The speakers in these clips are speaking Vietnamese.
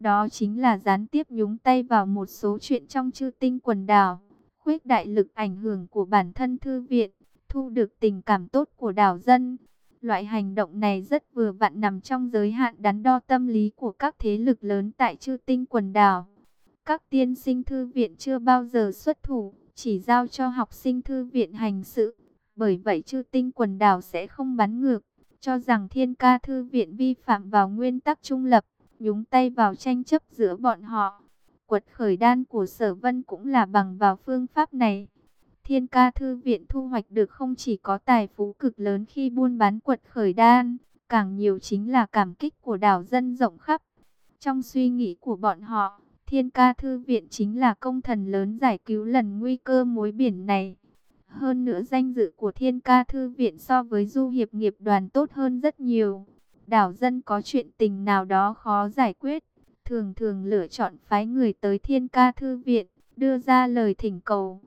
Đó chính là gián tiếp nhúng tay vào một số chuyện trong chư tinh quần đảo, khuếch đại lực ảnh hưởng của bản thân thư viện, thu được tình cảm tốt của đảo dân. Loại hành động này rất vừa vặn nằm trong giới hạn đắn đo tâm lý của các thế lực lớn tại chư tinh quần đảo. Các tiên sinh thư viện chưa bao giờ xuất thủ, chỉ giao cho học sinh thư viện hành sự. Bởi vậy chư tinh quần đảo sẽ không bắn ngược, cho rằng thiên ca thư viện vi phạm vào nguyên tắc trung lập, nhúng tay vào tranh chấp giữa bọn họ. Quật khởi đan của sở vân cũng là bằng vào phương pháp này. Thiên ca thư viện thu hoạch được không chỉ có tài phú cực lớn khi buôn bán quật khởi đan, càng nhiều chính là cảm kích của đảo dân rộng khắp. Trong suy nghĩ của bọn họ, Thiên ca thư viện chính là công thần lớn giải cứu lần nguy cơ mối biển này. Hơn nữa danh dự của thiên ca thư viện so với du hiệp nghiệp đoàn tốt hơn rất nhiều. Đảo dân có chuyện tình nào đó khó giải quyết, thường thường lựa chọn phái người tới thiên ca thư viện, đưa ra lời thỉnh cầu.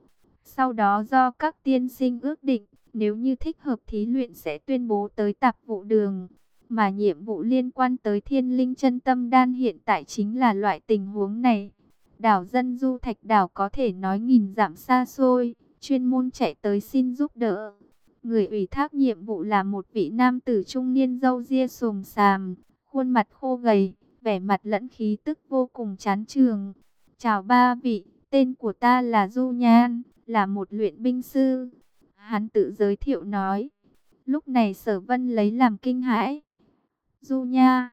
Sau đó do các tiên sinh ước định, nếu như thích hợp thí luyện sẽ tuyên bố tới tạp vụ đường. Mà nhiệm vụ liên quan tới thiên linh chân tâm đan hiện tại chính là loại tình huống này. Đảo dân du thạch đảo có thể nói nghìn giảm xa xôi, chuyên môn chạy tới xin giúp đỡ. Người ủy thác nhiệm vụ là một vị nam tử trung niên dâu ria sồm sàm, khuôn mặt khô gầy, vẻ mặt lẫn khí tức vô cùng chán trường. Chào ba vị, tên của ta là Du Nhan, là một luyện binh sư. Hắn tự giới thiệu nói. Lúc này sở vân lấy làm kinh hãi. Du Nha,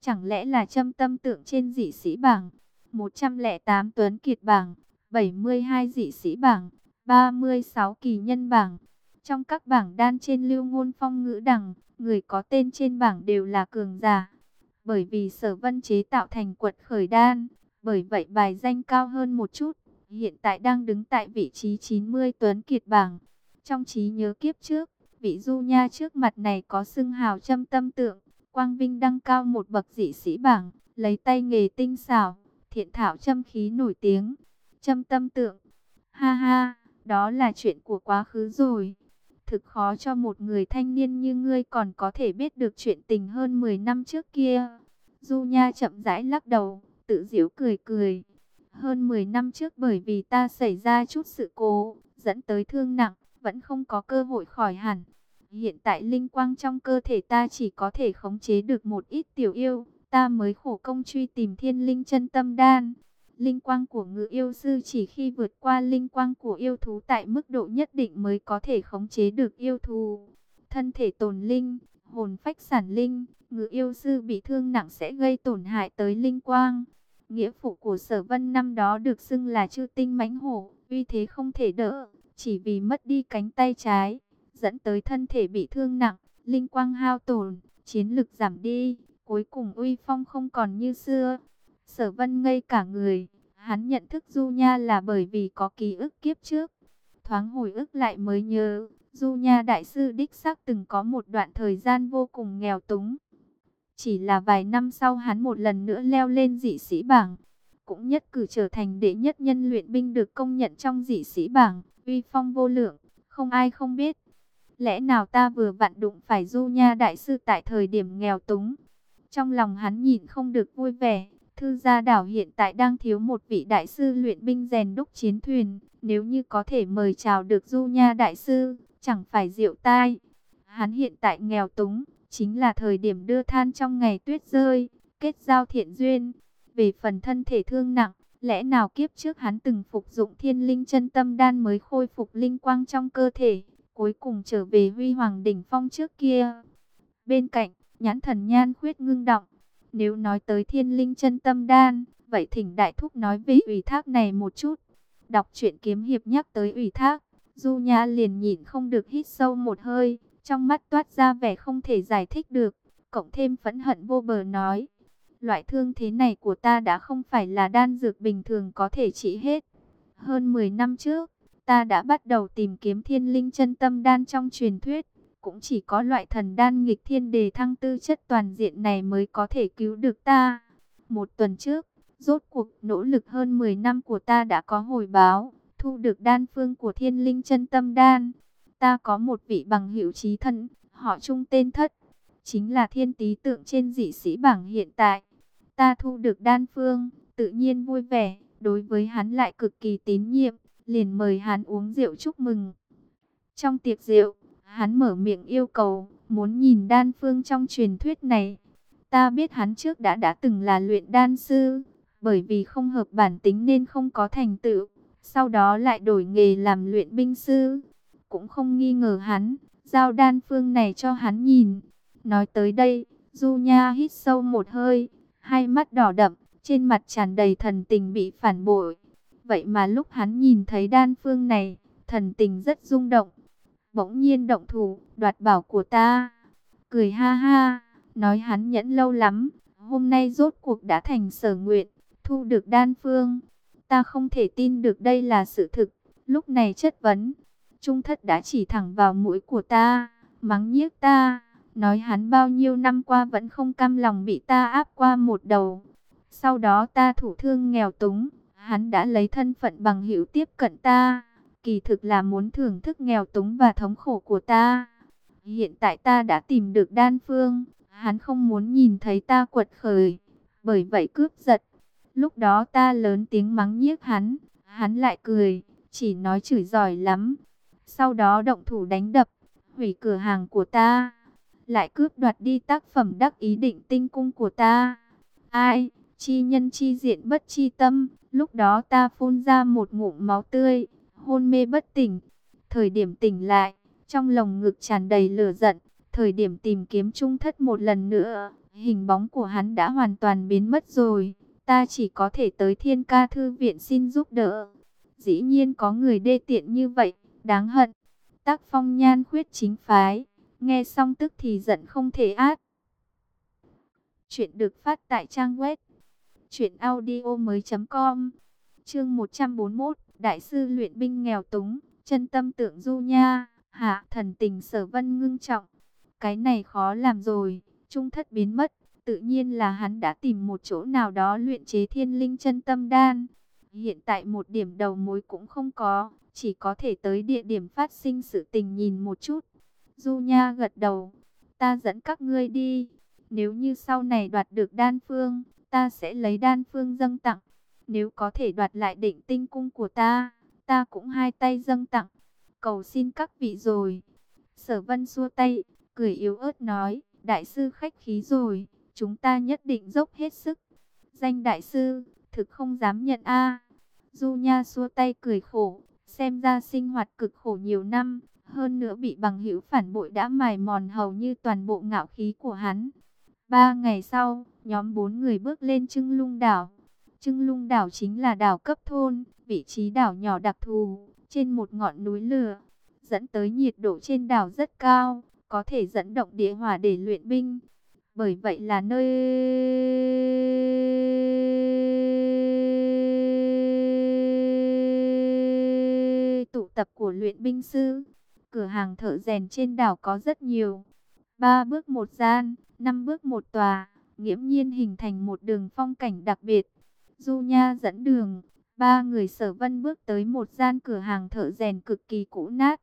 chẳng lẽ là châm tâm tượng trên dị sĩ bảng, 108 tuấn kiệt bảng, 72 dị sĩ bảng, 36 kỳ nhân bảng. Trong các bảng đan trên lưu ngôn phong ngữ đẳng, người có tên trên bảng đều là cường giả. Bởi vì sở vân chế tạo thành quật khởi đan, bởi vậy bài danh cao hơn một chút. Hiện tại đang đứng tại vị trí 90 tuấn kiệt bảng. Trong trí nhớ kiếp trước, vị du nha trước mặt này có xưng hào châm tâm tượng. Quang Vinh đăng cao một bậc dị sĩ bảng, lấy tay nghề tinh xảo, thiện thảo châm khí nổi tiếng. Châm tâm tượng, ha ha, đó là chuyện của quá khứ rồi. Thực khó cho một người thanh niên như ngươi còn có thể biết được chuyện tình hơn 10 năm trước kia. Du Nha chậm rãi lắc đầu, tự giễu cười cười. Hơn 10 năm trước bởi vì ta xảy ra chút sự cố, dẫn tới thương nặng, vẫn không có cơ hội khỏi hẳn. Hiện tại linh quang trong cơ thể ta chỉ có thể khống chế được một ít tiểu yêu, ta mới khổ công truy tìm thiên linh chân tâm đan. Linh quang của ngự yêu sư chỉ khi vượt qua linh quang của yêu thú tại mức độ nhất định mới có thể khống chế được yêu thú. Thân thể tồn linh, hồn phách sản linh, ngự yêu sư bị thương nặng sẽ gây tổn hại tới linh quang. Nghĩa phụ của sở vân năm đó được xưng là chư tinh mãnh hổ, uy thế không thể đỡ, chỉ vì mất đi cánh tay trái dẫn tới thân thể bị thương nặng, linh quang hao tổn, chiến lực giảm đi, cuối cùng uy phong không còn như xưa. Sở vân ngây cả người, hắn nhận thức Du Nha là bởi vì có ký ức kiếp trước. Thoáng hồi ức lại mới nhớ, Du Nha đại sư đích xác từng có một đoạn thời gian vô cùng nghèo túng. Chỉ là vài năm sau hắn một lần nữa leo lên dị sĩ bảng, cũng nhất cử trở thành đệ nhất nhân luyện binh được công nhận trong dị sĩ bảng, uy phong vô lượng, không ai không biết. Lẽ nào ta vừa vặn đụng phải du nha đại sư tại thời điểm nghèo túng. Trong lòng hắn nhìn không được vui vẻ. Thư gia đảo hiện tại đang thiếu một vị đại sư luyện binh rèn đúc chiến thuyền. Nếu như có thể mời chào được du nha đại sư, chẳng phải diệu tai. Hắn hiện tại nghèo túng, chính là thời điểm đưa than trong ngày tuyết rơi, kết giao thiện duyên. Về phần thân thể thương nặng, lẽ nào kiếp trước hắn từng phục dụng thiên linh chân tâm đan mới khôi phục linh quang trong cơ thể cuối cùng trở về huy hoàng đỉnh phong trước kia. Bên cạnh, nhãn thần nhan khuyết ngưng động. Nếu nói tới thiên linh chân tâm đan, vậy thỉnh đại thúc nói về ủy thác này một chút. Đọc truyện kiếm hiệp nhắc tới ủy thác, Du Nha liền nhìn không được hít sâu một hơi, trong mắt toát ra vẻ không thể giải thích được, cộng thêm phẫn hận vô bờ nói. Loại thương thế này của ta đã không phải là đan dược bình thường có thể trị hết. Hơn 10 năm trước, ta đã bắt đầu tìm kiếm thiên linh chân tâm đan trong truyền thuyết. Cũng chỉ có loại thần đan nghịch thiên đề thăng tư chất toàn diện này mới có thể cứu được ta. Một tuần trước, rốt cuộc nỗ lực hơn 10 năm của ta đã có hồi báo, thu được đan phương của thiên linh chân tâm đan. Ta có một vị bằng hữu trí thân, họ chung tên thất, chính là thiên tý tượng trên dị sĩ bảng hiện tại. ta thu được đan phương, tự nhiên vui vẻ, đối với hắn lại cực kỳ tín nhiệm, liền mời hắn uống rượu chúc mừng. Trong tiệc rượu, hắn mở miệng yêu cầu, muốn nhìn đan phương trong truyền thuyết này. Ta biết hắn trước đã đã từng là luyện đan sư, bởi vì không hợp bản tính nên không có thành tựu, sau đó lại đổi nghề làm luyện binh sư. Cũng không nghi ngờ hắn, giao đan phương này cho hắn nhìn. Nói tới đây, Du Nha hít sâu một hơi, hai mắt đỏ đậm, trên mặt tràn đầy thần tình bị phản bội. Vậy mà lúc hắn nhìn thấy đan phương này, thần tình rất rung động. Bỗng nhiên động thủ, đoạt bảo của ta. Cười ha ha, nói hắn nhẫn lâu lắm, hôm nay rốt cuộc đã thành sở nguyện, thu được đan phương. Ta không thể tin được đây là sự thực, lúc này chất vấn. Trung thất đã chỉ thẳng vào mũi của ta, mắng nhiếc ta, nói hắn bao nhiêu năm qua vẫn không cam lòng bị ta áp qua một đầu. Sau đó ta thủ thương nghèo túng, hắn đã lấy thân phận bằng hữu tiếp cận ta, kỳ thực là muốn thưởng thức nghèo túng và thống khổ của ta. Hiện tại ta đã tìm được đan phương, hắn không muốn nhìn thấy ta quật khởi, bởi vậy cướp giật. Lúc đó ta lớn tiếng mắng nhiếc hắn, hắn lại cười, chỉ nói chửi giỏi lắm. Sau đó động thủ đánh đập, hủy cửa hàng của ta, lại cướp đoạt đi tác phẩm đắc ý định tinh cung của ta. Ai, chi nhân chi diện bất chi tâm, lúc đó ta phun ra một ngụm máu tươi, hôn mê bất tỉnh. Thời điểm tỉnh lại, trong lồng ngực tràn đầy lửa giận, thời điểm tìm kiếm trung thất một lần nữa, hình bóng của hắn đã hoàn toàn biến mất rồi. Ta chỉ có thể tới thiên ca thư viện xin giúp đỡ. Dĩ nhiên có người đê tiện như vậy, đáng hận. Tác phong nhan khuyết chính phái, nghe xong tức thì giận không thể át. Chuyện được phát tại trang web truyệnaudiomoi.com. Chương 141, Đại sư luyện binh nghèo túng, chân tâm tượng du nha, hạ thần tình Sở Vân ngưng trọng. Cái này khó làm rồi, trung thất biến mất, tự nhiên là hắn đã tìm một chỗ nào đó luyện chế Thiên Linh chân tâm đan. Hiện tại một điểm đầu mối cũng không có, chỉ có thể tới địa điểm phát sinh sự tình nhìn một chút. Du Nha gật đầu, ta dẫn các ngươi đi. Nếu như sau này đoạt được đan phương, ta sẽ lấy đan phương dâng tặng. Nếu có thể đoạt lại định tinh cung của ta, ta cũng hai tay dâng tặng. Cầu xin các vị rồi. Sở vân xua tay, cười yếu ớt nói, đại sư khách khí rồi, chúng ta nhất định dốc hết sức. Danh đại sư, thực không dám nhận a. Du Nha xua tay cười khổ, xem ra sinh hoạt cực khổ nhiều năm, hơn nữa bị bằng hữu phản bội đã mài mòn hầu như toàn bộ ngạo khí của hắn. Ba ngày sau, nhóm bốn người bước lên Trưng Lung đảo. Trưng Lung đảo chính là đảo cấp thôn, vị trí đảo nhỏ đặc thù, trên một ngọn núi lửa, dẫn tới nhiệt độ trên đảo rất cao, có thể dẫn động địa hỏa để luyện binh. Bởi vậy là nơi tụ tập của luyện binh sư. Cửa hàng thợ rèn trên đảo có rất nhiều. Ba bước một gian, năm bước một tòa, nghiễm nhiên hình thành một đường phong cảnh đặc biệt. Du Nha dẫn đường, ba người sở vân bước tới một gian cửa hàng thợ rèn cực kỳ cũ nát.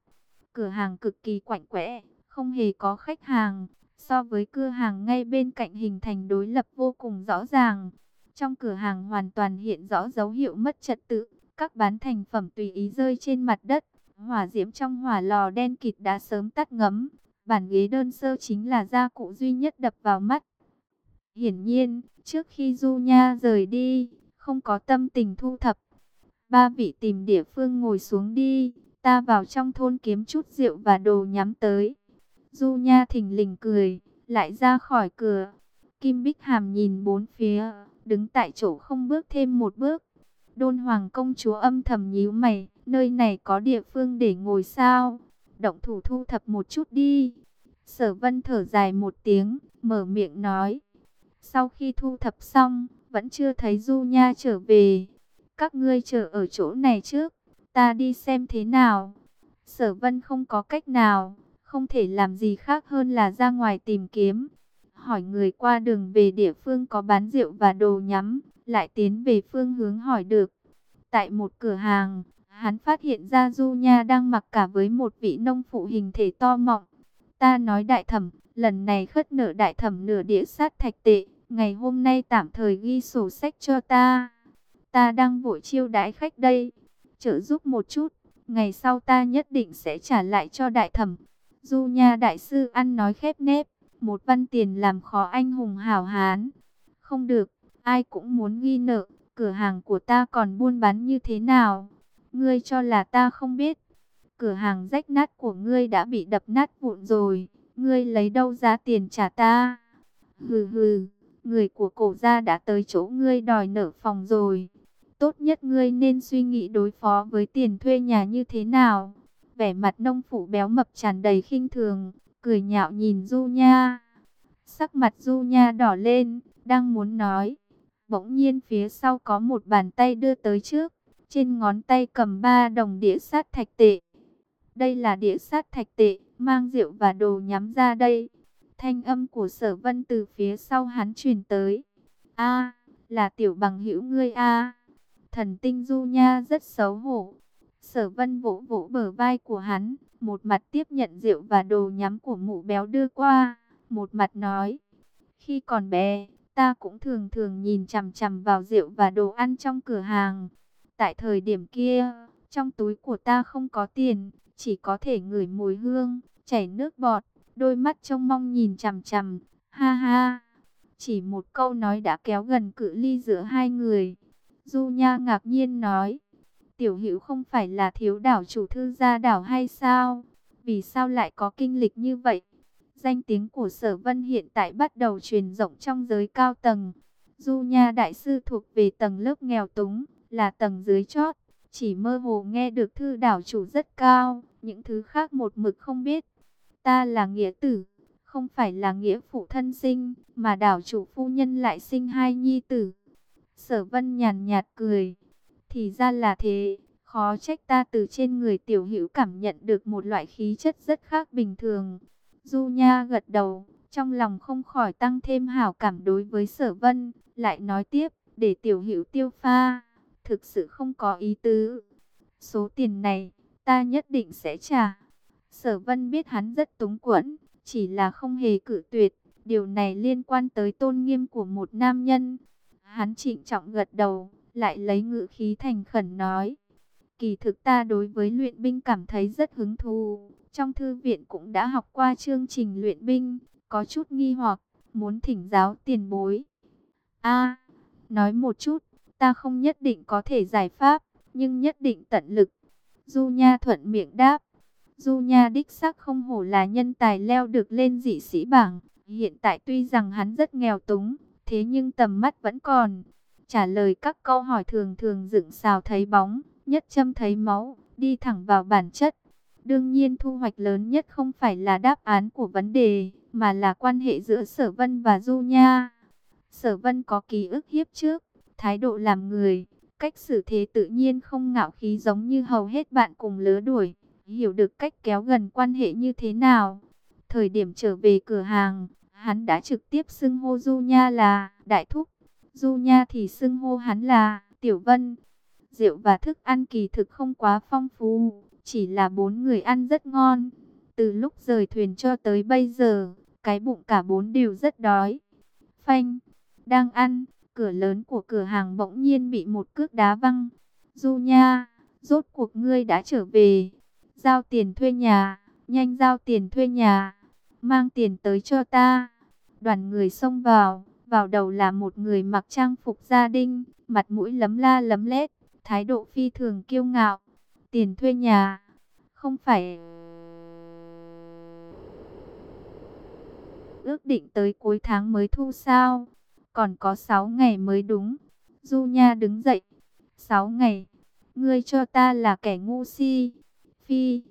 Cửa hàng cực kỳ quạnh quẽ, không hề có khách hàng. So với cửa hàng ngay bên cạnh hình thành đối lập vô cùng rõ ràng. Trong cửa hàng hoàn toàn hiện rõ dấu hiệu mất trật tự, các bán thành phẩm tùy ý rơi trên mặt đất. Hỏa diễm trong hỏa lò đen kịt đã sớm tắt ngấm, Bản ghế đơn sơ chính là gia cụ duy nhất đập vào mắt. Hiển nhiên, trước khi Du Nha rời đi, không có tâm tình thu thập. Ba vị tìm địa phương ngồi xuống đi, ta vào trong thôn kiếm chút rượu và đồ nhắm tới. Du Nha thỉnh lình cười, lại ra khỏi cửa. Kim Bích Hàm nhìn bốn phía, đứng tại chỗ không bước thêm một bước. Đôn Hoàng công chúa âm thầm nhíu mày, nơi này có địa phương để ngồi sao? động thủ thu thập một chút đi. Sở vân thở dài một tiếng, mở miệng nói. Sau khi thu thập xong, vẫn chưa thấy Du Nha trở về. Các ngươi chờ ở chỗ này trước, ta đi xem thế nào. Sở vân không có cách nào, không thể làm gì khác hơn là ra ngoài tìm kiếm. Hỏi người qua đường về địa phương có bán rượu và đồ nhắm, lại tiến về phương hướng hỏi được. Tại một cửa hàng, Hắn phát hiện ra Du Nha đang mặc cả với một vị nông phụ hình thể to mọng. Ta nói đại thẩm, lần này khất nợ đại thẩm nửa đĩa sát thạch tệ, ngày hôm nay tạm thời ghi sổ sách cho ta. Ta đang vội chiêu đãi khách đây, trợ giúp một chút, ngày sau ta nhất định sẽ trả lại cho đại thẩm. Du Nha đại sư ăn nói khép nép, một văn tiền làm khó anh hùng hảo hán. Không được, ai cũng muốn ghi nợ, cửa hàng của ta còn buôn bán như thế nào? Ngươi cho là ta không biết. Cửa hàng rách nát của ngươi đã bị đập nát vụn rồi, ngươi lấy đâu ra tiền trả ta? Hừ hừ, người của cổ gia đã tới chỗ ngươi đòi nợ phòng rồi. Tốt nhất ngươi nên suy nghĩ đối phó với tiền thuê nhà như thế nào. Vẻ mặt nông phụ béo mập tràn đầy khinh thường, cười nhạo nhìn Du Nha. Sắc mặt Du Nha đỏ lên, đang muốn nói. Bỗng nhiên phía sau có một bàn tay đưa tới trước, trên ngón tay cầm ba đồng đĩa sát thạch tệ. Đây là đĩa sát thạch tệ, mang rượu và đồ nhắm ra đây. Thanh âm của sở vân từ phía sau hắn truyền tới. a là tiểu bằng hữu ngươi a Thần tinh du nha rất xấu hổ. Sở vân vỗ vỗ bờ vai của hắn, một mặt tiếp nhận rượu và đồ nhắm của mụ béo đưa qua, một mặt nói. Khi còn bé, ta cũng thường thường nhìn chằm chằm vào rượu và đồ ăn trong cửa hàng. Tại thời điểm kia, trong túi của ta không có tiền, chỉ có thể ngửi mùi hương, chảy nước bọt, đôi mắt trông mong nhìn chằm chằm. Ha ha! Chỉ một câu nói đã kéo gần cự ly giữa hai người. Du Nha ngạc nhiên nói, tiểu hữu không phải là thiếu đảo chủ thư gia đảo hay sao? Vì sao lại có kinh lịch như vậy? Danh tiếng của sở vân hiện tại bắt đầu truyền rộng trong giới cao tầng. Du Nha Đại Sư thuộc về tầng lớp nghèo túng, là tầng dưới chót. Chỉ mơ hồ nghe được thư đảo chủ rất cao, những thứ khác một mực không biết. Ta là nghĩa tử, không phải là nghĩa phụ thân sinh, mà đảo chủ phu nhân lại sinh hai nhi tử. Sở vân nhàn nhạt cười. Thì ra là thế, khó trách ta từ trên người tiểu hữu cảm nhận được một loại khí chất rất khác bình thường. Du Nha gật đầu, trong lòng không khỏi tăng thêm hảo cảm đối với sở vân, lại nói tiếp, để tiểu hữu tiêu pha, thực sự không có ý tứ. Số tiền này, ta nhất định sẽ trả. Sở vân biết hắn rất túng quẫn, chỉ là không hề cử tuyệt, điều này liên quan tới tôn nghiêm của một nam nhân. Hắn trịnh trọng gật đầu, lại lấy ngữ khí thành khẩn nói. Kỳ thực ta đối với luyện binh cảm thấy rất hứng thú. Trong thư viện cũng đã học qua chương trình luyện binh, có chút nghi hoặc, muốn thỉnh giáo tiền bối. a nói một chút, ta không nhất định có thể giải pháp, nhưng nhất định tận lực. Du Nha thuận miệng đáp. Du Nha đích xác không hổ là nhân tài leo được lên dị sĩ bảng. Hiện tại tuy rằng hắn rất nghèo túng, thế nhưng tầm mắt vẫn còn. Trả lời các câu hỏi thường thường dựng xào thấy bóng, nhất châm thấy máu, đi thẳng vào bản chất. Đương nhiên thu hoạch lớn nhất không phải là đáp án của vấn đề, mà là quan hệ giữa Sở Vân và Du Nha. Sở Vân có ký ức hiếp trước, thái độ làm người, cách xử thế tự nhiên không ngạo khí giống như hầu hết bạn cùng lứa đuổi, hiểu được cách kéo gần quan hệ như thế nào. Thời điểm trở về cửa hàng, hắn đã trực tiếp xưng hô Du Nha là Đại Thúc, Du Nha thì xưng hô hắn là Tiểu Vân. Rượu và thức ăn kỳ thực không quá phong phú, chỉ là bốn người ăn rất ngon. Từ lúc rời thuyền cho tới bây giờ, cái bụng cả bốn đều rất đói. Phanh, đang ăn, cửa lớn của cửa hàng bỗng nhiên bị một cước đá văng. Du nha, rốt cuộc ngươi đã trở về. Giao tiền thuê nhà, nhanh giao tiền thuê nhà. Mang tiền tới cho ta. Đoàn người xông vào, vào đầu là một người mặc trang phục gia đình, mặt mũi lấm la lấm lét, thái độ phi thường kiêu ngạo. Tiền thuê nhà, không phải... Ước định tới cuối tháng mới thu sao? Còn có 6 ngày mới đúng. Du Nha đứng dậy. 6 ngày. Ngươi cho ta là kẻ ngu si. Phi.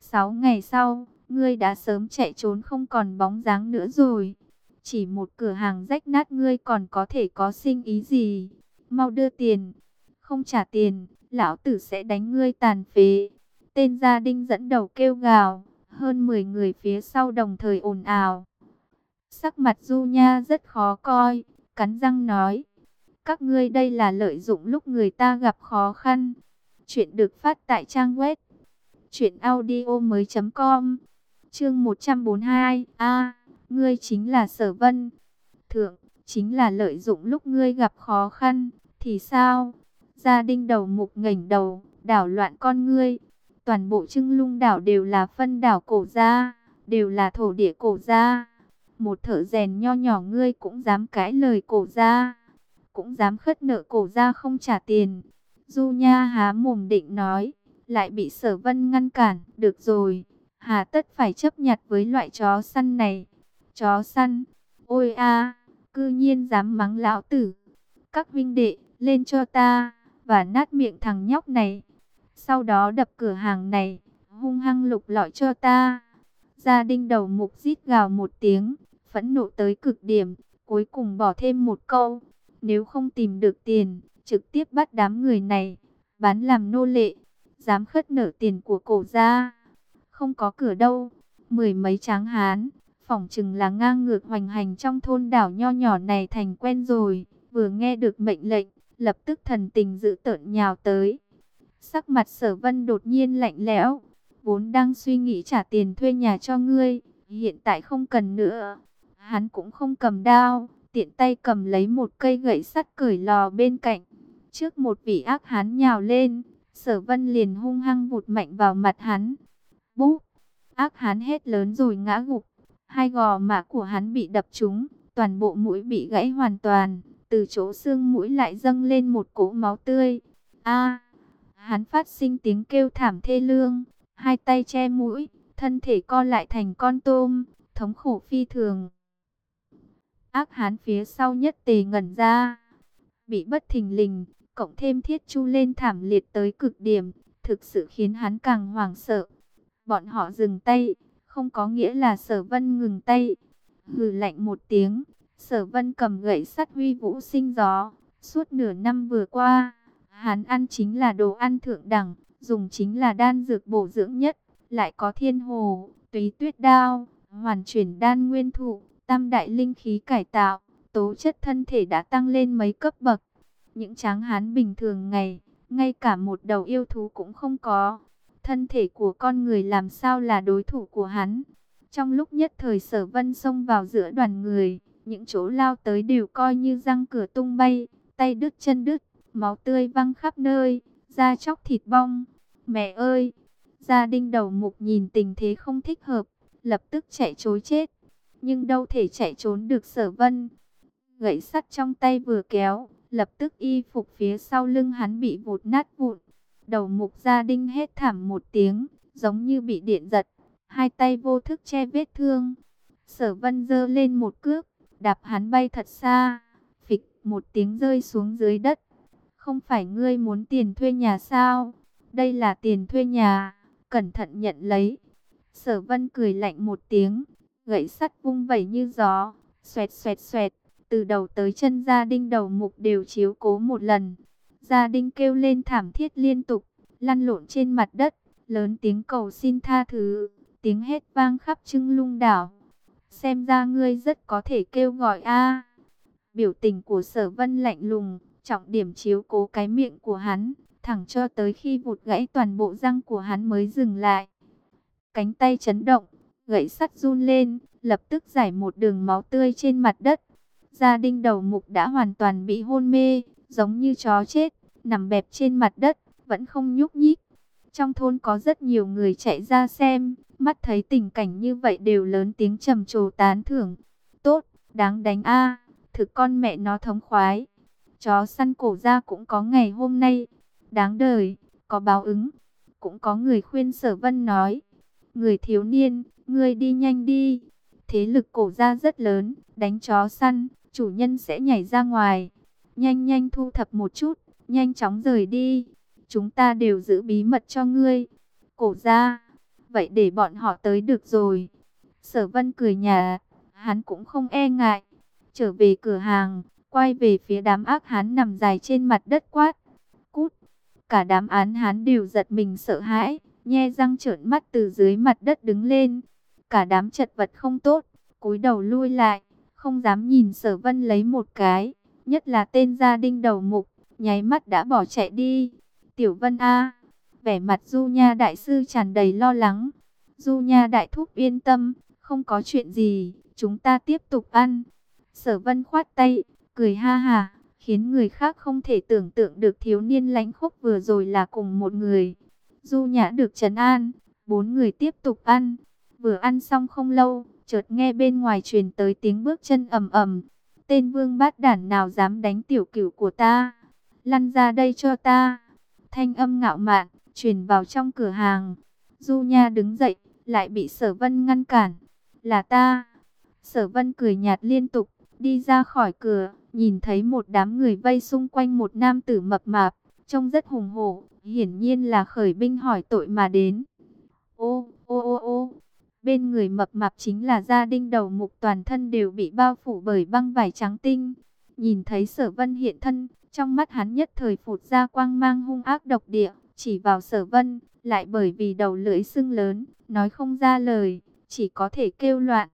Sáu ngày sau, ngươi đã sớm chạy trốn không còn bóng dáng nữa rồi. Chỉ một cửa hàng rách nát ngươi còn có thể có sinh ý gì. Mau đưa tiền. Không trả tiền, lão tử sẽ đánh ngươi tàn phế. Tên gia đinh dẫn đầu kêu gào, hơn 10 người phía sau đồng thời ồn ào. Sắc mặt Du Nha rất khó coi, cắn răng nói. Các ngươi đây là lợi dụng lúc người ta gặp khó khăn. Chuyện được phát tại trang web truyệnaudiomoi.com. Chương 142. A, ngươi chính là Sở Vân. Thượng, chính là lợi dụng lúc ngươi gặp khó khăn, thì sao? Gia đình đầu mục ngẩng đầu, đảo loạn con ngươi. Toàn bộ trưng lung đảo đều là phân đảo cổ gia, đều là thổ địa cổ gia. Một thợ rèn nho nhỏ ngươi cũng dám cãi lời cổ gia, cũng dám khất nợ cổ gia không trả tiền. Du Nha há mồm định nói, lại bị sở vân ngăn cản. Được rồi, hà tất phải chấp nhặt với loại chó săn này. Chó săn, ôi a, cư nhiên dám mắng lão tử. Các vinh đệ, lên cho ta, và nát miệng thằng nhóc này. Sau đó đập cửa hàng này, hung hăng lục lọi cho ta. Gia đình đầu mục rít gào một tiếng, phẫn nộ tới cực điểm, cuối cùng bỏ thêm một câu. Nếu không tìm được tiền, trực tiếp bắt đám người này, bán làm nô lệ, dám khất nợ tiền của cổ gia. Không có cửa đâu, mười mấy tráng hán, phỏng chừng là ngang ngược hoành hành trong thôn đảo nho nhỏ này thành quen rồi, vừa nghe được mệnh lệnh, lập tức thần tình dự tợn nhào tới. Sắc mặt sở vân đột nhiên lạnh lẽo, vốn đang suy nghĩ trả tiền thuê nhà cho ngươi, hiện tại không cần nữa. Hắn cũng không cầm đao, tiện tay cầm lấy một cây gậy sắt cởi lò bên cạnh. Trước một vị ác hán nhào lên, sở vân liền hung hăng vụt mạnh vào mặt hắn. Búp, ác hắn hét lớn rồi ngã gục. Hai gò má của hắn bị đập trúng, toàn bộ mũi bị gãy hoàn toàn. Từ chỗ xương mũi lại dâng lên một cỗ máu tươi. A, hắn phát sinh tiếng kêu thảm thê lương, hai tay che mũi, thân thể co lại thành con tôm, thống khổ phi thường. Ác hán phía sau nhất tề ngẩn ra, bị bất thình lình, cộng thêm thiết chu lên thảm liệt tới cực điểm, thực sự khiến hắn càng hoảng sợ. Bọn họ dừng tay, không có nghĩa là sở vân ngừng tay. Hừ lạnh một tiếng, sở vân cầm gậy sắt huy vũ sinh gió. Suốt nửa năm vừa qua, hắn ăn chính là đồ ăn thượng đẳng, dùng chính là đan dược bổ dưỡng nhất, lại có thiên hồ, túy tuyết đao, hoàn chuyển đan nguyên thụ, tam đại linh khí cải tạo, tố chất thân thể đã tăng lên mấy cấp bậc. Những tráng hán bình thường ngày, ngay cả một đầu yêu thú cũng không có. Thân thể của con người làm sao là đối thủ của hắn. Trong lúc nhất thời sở vân xông vào giữa đoàn người, những chỗ lao tới đều coi như răng cửa tung bay, tay đứt chân đứt, máu tươi văng khắp nơi, da chóc thịt bong. Mẹ ơi! Gia đình đầu mục nhìn tình thế không thích hợp, lập tức chạy trối chết. Nhưng đâu thể chạy trốn được sở vân. Gậy sắt trong tay vừa kéo, lập tức y phục phía sau lưng hắn bị vụt nát vụn. Đầu mục gia đinh hết thảm một tiếng, giống như bị điện giật, hai tay vô thức che vết thương. Sở vân dơ lên một cước, đạp hắn bay thật xa, phịch một tiếng rơi xuống dưới đất. Không phải ngươi muốn tiền thuê nhà sao? Đây là tiền thuê nhà, cẩn thận nhận lấy. Sở vân cười lạnh một tiếng, gậy sắt vung vẩy như gió, xoẹt xoẹt xoẹt, từ đầu tới chân gia đình đầu mục đều chiếu cố một lần. Gia đình kêu lên thảm thiết liên tục, lăn lộn trên mặt đất, lớn tiếng cầu xin tha thứ, tiếng hét vang khắp trưng lung đảo. Xem ra ngươi rất có thể kêu gọi a. Biểu tình của sở vân lạnh lùng, trọng điểm chiếu cố cái miệng của hắn, thẳng cho tới khi vụt gãy toàn bộ răng của hắn mới dừng lại. Cánh tay chấn động, gậy sắt run lên, lập tức giải một đường máu tươi trên mặt đất. Gia đình đầu mục đã hoàn toàn bị hôn mê, giống như chó chết, nằm bẹp trên mặt đất, vẫn không nhúc nhích. Trong thôn có rất nhiều người chạy ra xem, mắt thấy tình cảnh như vậy đều lớn tiếng trầm trồ tán thưởng. Tốt, đáng đánh a thực con mẹ nó thống khoái. Chó săn cổ ra cũng có ngày hôm nay. Đáng đời, có báo ứng. Cũng có người khuyên sở vân nói. Người thiếu niên, ngươi đi nhanh đi. Thế lực cổ ra rất lớn, đánh chó săn, chủ nhân sẽ nhảy ra ngoài. Nhanh nhanh thu thập một chút, nhanh chóng rời đi. Chúng ta đều giữ bí mật cho ngươi. Cổ ra, vậy để bọn họ tới được rồi. Sở vân cười nhà, hắn cũng không e ngại. Trở về cửa hàng, quay về phía đám ác hán nằm dài trên mặt đất quát. Cút! Cả đám án hán đều giật mình sợ hãi, nhe răng trợn mắt từ dưới mặt đất đứng lên. Cả đám chật vật không tốt, cúi đầu lui lại, không dám nhìn sở vân lấy một cái, nhất là tên gia đinh đầu mục, nháy mắt đã bỏ chạy đi. Tiểu vân A, vẻ mặt Du Nha Đại Sư tràn đầy lo lắng. Du Nha Đại Thúc yên tâm, không có chuyện gì, chúng ta tiếp tục ăn. Sở vân khoát tay, cười ha ha, khiến người khác không thể tưởng tượng được thiếu niên lãnh khốc vừa rồi là cùng một người. Du nhã được trấn an, bốn người tiếp tục ăn. Vừa ăn xong không lâu, chợt nghe bên ngoài truyền tới tiếng bước chân ầm ầm. Tên vương bát đản nào dám đánh tiểu cửu của ta? Lăn ra đây cho ta. Thanh âm ngạo mạn, truyền vào trong cửa hàng. Du Nha đứng dậy, lại bị sở vân ngăn cản. Là ta. Sở vân cười nhạt liên tục, đi ra khỏi cửa, nhìn thấy một đám người vây xung quanh một nam tử mập mạp, trông rất hùng hổ, hiển nhiên là khởi binh hỏi tội mà đến. Ô, ô ô ô, bên người mập mạp chính là gia đình đầu mục toàn thân đều bị bao phủ bởi băng vải trắng tinh. Nhìn thấy sở vân hiện thân, trong mắt hắn nhất thời phụt ra quang mang hung ác độc địa, chỉ vào sở vân, lại bởi vì đầu lưỡi sưng lớn, nói không ra lời, chỉ có thể kêu loạn.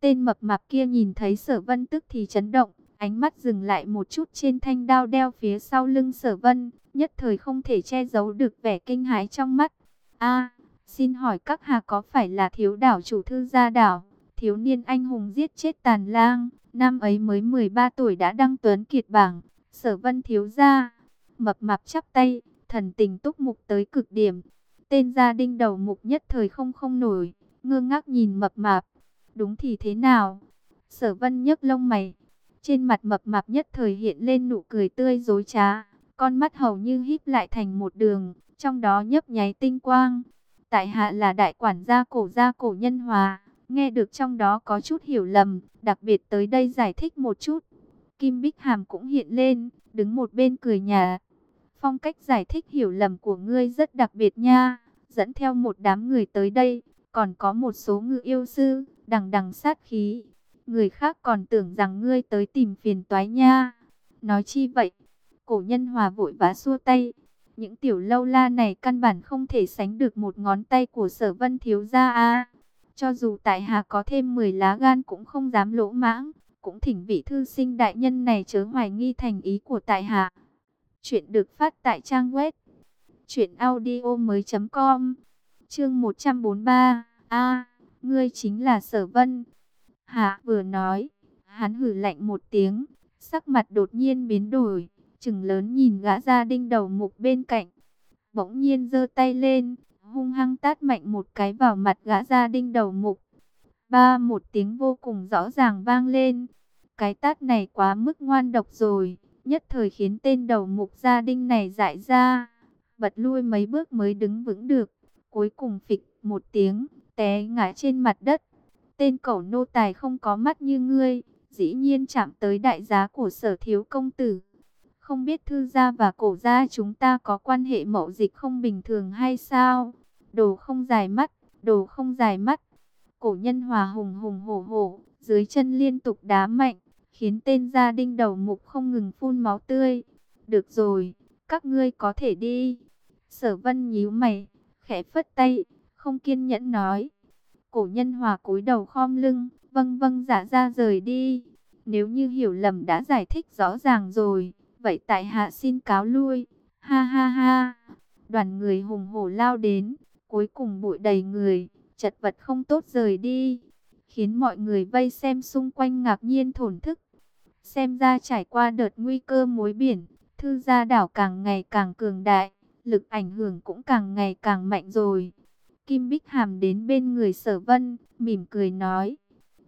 Tên mập mạp kia nhìn thấy sở vân tức thì chấn động, ánh mắt dừng lại một chút trên thanh đao đeo phía sau lưng sở vân, nhất thời không thể che giấu được vẻ kinh hãi trong mắt. a xin hỏi các hà có phải là thiếu đảo chủ thư gia đảo, thiếu niên anh hùng giết chết tàn lang, năm ấy mới 13 tuổi đã đăng tuấn kiệt bảng, sở vân thiếu gia, mập mạp chắp tay, thần tình túc mục tới cực điểm. Tên gia đinh đầu mục nhất thời không không nổi, ngơ ngác nhìn mập mạp. Đúng thì thế nào? Sở vân nhấc lông mày. Trên mặt mập mạp nhất thời hiện lên nụ cười tươi dối trá. Con mắt hầu như híp lại thành một đường, trong đó nhấp nháy tinh quang. Tại hạ là đại quản gia cổ gia cổ nhân hòa. Nghe được trong đó có chút hiểu lầm, đặc biệt tới đây giải thích một chút. Kim Bích Hàm cũng hiện lên, đứng một bên cười nhà. Phong cách giải thích hiểu lầm của ngươi rất đặc biệt nha. Dẫn theo một đám người tới đây, còn có một số ngự yêu sư, đằng đằng sát khí. Người khác còn tưởng rằng ngươi tới tìm phiền toái nha. Nói chi vậy? Cổ nhân hòa vội vã xua tay. Những tiểu lâu la này căn bản không thể sánh được một ngón tay của sở vân thiếu gia a. Cho dù tại hạ có thêm 10 lá gan cũng không dám lỗ mãng. Cũng thỉnh vị thư sinh đại nhân này chớ hoài nghi thành ý của tại hạ. Chuyện được phát tại trang web truyệnaudiomoi.com. Chương 143. A, ngươi chính là Sở Vân. Hạ vừa nói, hắn hử lạnh một tiếng, sắc mặt đột nhiên biến đổi, trừng lớn nhìn gã gia đinh đầu mục bên cạnh. Bỗng nhiên giơ tay lên, hung hăng tát mạnh một cái vào mặt gã gia đinh đầu mục. Ba một tiếng vô cùng rõ ràng vang lên. Cái tát này quá mức ngoan độc rồi nhất thời khiến tên đầu mục gia đinh này dại ra, bật lui mấy bước mới đứng vững được, cuối cùng phịch một tiếng, té ngã trên mặt đất. Tên cẩu nô tài không có mắt như ngươi, dĩ nhiên chạm tới đại giá của sở thiếu công tử. Không biết thư gia và cổ gia chúng ta có quan hệ mậu dịch không bình thường hay sao? Đồ không dài mắt, đồ không dài mắt. Cổ nhân hòa hùng hùng hổ hổ, dưới chân liên tục đá mạnh khiến tên gia đinh đầu mục không ngừng phun máu tươi. Được rồi, các ngươi có thể đi. Sở vân nhíu mày, khẽ phất tay, không kiên nhẫn nói. Cổ nhân hòa cúi đầu khom lưng, vâng vâng dạ ra rời đi. Nếu như hiểu lầm đã giải thích rõ ràng rồi, vậy tại hạ xin cáo lui. Ha ha ha. Đoàn người hùng hổ lao đến, cuối cùng bụi đầy người, chật vật không tốt rời đi khiến mọi người vây xem xung quanh ngạc nhiên thổn thức. Xem ra trải qua đợt nguy cơ mối biển, thư gia đảo càng ngày càng cường đại, lực ảnh hưởng cũng càng ngày càng mạnh rồi. Kim Bích Hàm đến bên người sở vân, mỉm cười nói.